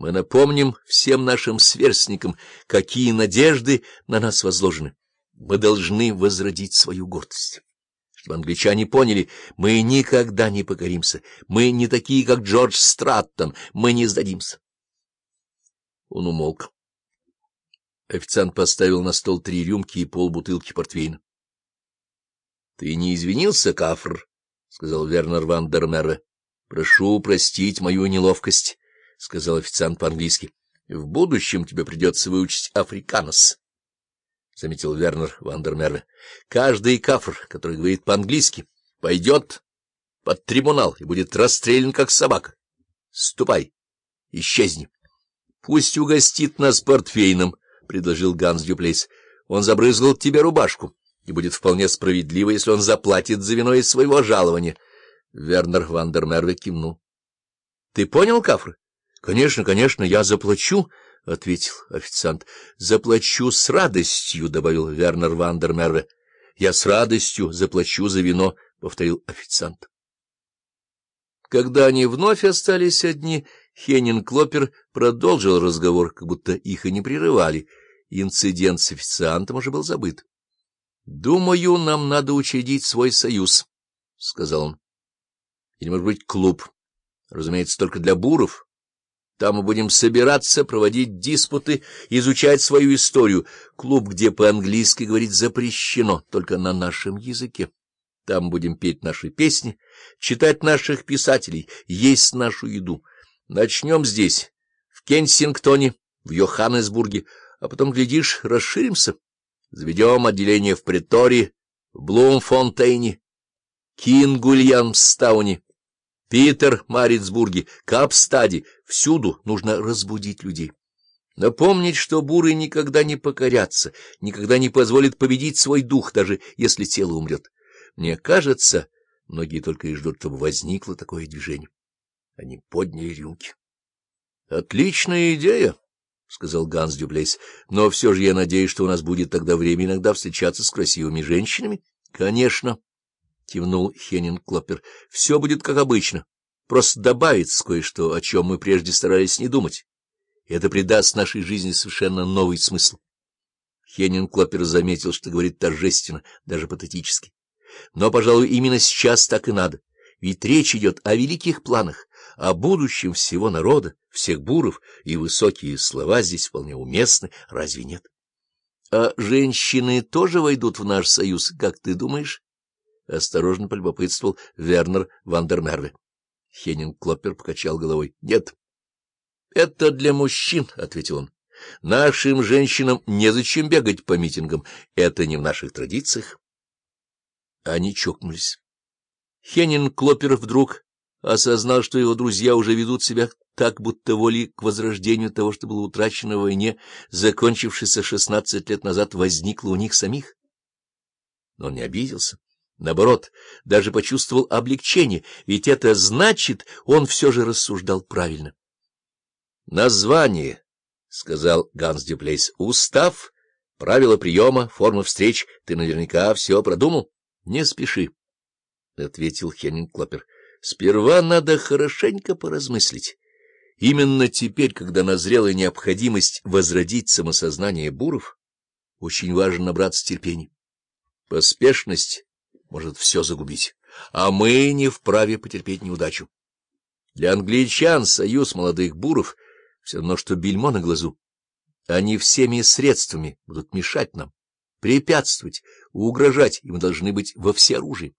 Мы напомним всем нашим сверстникам, какие надежды на нас возложены. Мы должны возродить свою гордость. Чтобы англичане поняли, мы никогда не покоримся. Мы не такие, как Джордж Страттон. Мы не сдадимся. Он умолк. Официант поставил на стол три рюмки и полбутылки портвейна. — Ты не извинился, Кафр? — сказал Вернер ван дер Мерве. — Прошу простить мою неловкость, — сказал официант по-английски. — В будущем тебе придется выучить африканос. — заметил Вернер Вандермерве. — Каждый кафр, который говорит по-английски, пойдет под трибунал и будет расстрелян, как собака. Ступай, исчезни. — Пусть угостит нас портфейном, — предложил Ганс Дюплейс. — Он забрызгал тебе рубашку, и будет вполне справедливо, если он заплатит за вино из своего жалования. Вернер Вандермерве кивнул. — Ты понял, Кафр? — Конечно, конечно, я заплачу, — ответил официант. — Заплачу с радостью, — добавил Вернер Вандермерве. — Я с радостью заплачу за вино, — повторил официант. Когда они вновь остались одни, Хеннин Клопер продолжил разговор, как будто их и не прерывали. Инцидент с официантом уже был забыт. — Думаю, нам надо учредить свой союз, — сказал он. — Или, может быть, клуб. Разумеется, только для буров. Там мы будем собираться, проводить диспуты, изучать свою историю. Клуб, где по-английски говорить запрещено, только на нашем языке. Там будем петь наши песни, читать наших писателей, есть нашу еду. Начнем здесь, в Кенсингтоне, в Йоханнесбурге, а потом, глядишь, расширимся. Заведем отделение в Притории, в Блумфонтейне, Кингульямстауне. Питер, Марицбурге, Капстаде, всюду нужно разбудить людей. Напомнить, что буры никогда не покорятся, никогда не позволят победить свой дух, даже если тело умрет. Мне кажется, многие только и ждут, чтобы возникло такое движение. Они подняли рюмки. — Отличная идея, — сказал Ганс Дюблейс, — но все же я надеюсь, что у нас будет тогда время иногда встречаться с красивыми женщинами. — Конечно. —— кивнул Хеннин Клоппер. — Все будет как обычно. Просто добавится кое-что, о чем мы прежде старались не думать. Это придаст нашей жизни совершенно новый смысл. Хеннин Клоппер заметил, что говорит торжественно, даже патетически. Но, пожалуй, именно сейчас так и надо. Ведь речь идет о великих планах, о будущем всего народа, всех буров, и высокие слова здесь вполне уместны, разве нет? — А женщины тоже войдут в наш союз, как ты думаешь? — осторожно полюбопытствовал Вернер Вандермерве. Хеннинг Клоппер покачал головой. — Нет. — Это для мужчин, — ответил он. — Нашим женщинам незачем бегать по митингам. Это не в наших традициях. Они чокнулись. Хеннинг Клоппер вдруг осознал, что его друзья уже ведут себя так, будто волей к возрождению того, что было утрачено в войне, закончившейся шестнадцать лет назад, возникло у них самих. Но он не обиделся. Наоборот, даже почувствовал облегчение, ведь это значит, он все же рассуждал правильно. «Название», — сказал Ганс Дюплейс, — «устав, правила приема, форма встреч. Ты наверняка все продумал? Не спеши», — ответил Хеннинг Клоппер. «Сперва надо хорошенько поразмыслить. Именно теперь, когда назрела необходимость возродить самосознание буров, очень важно набраться терпения. Поспешность может все загубить, а мы не вправе потерпеть неудачу. Для англичан союз молодых буров все равно, что бельмо на глазу. Они всеми средствами будут мешать нам, препятствовать, угрожать, и мы должны быть во всеоружии.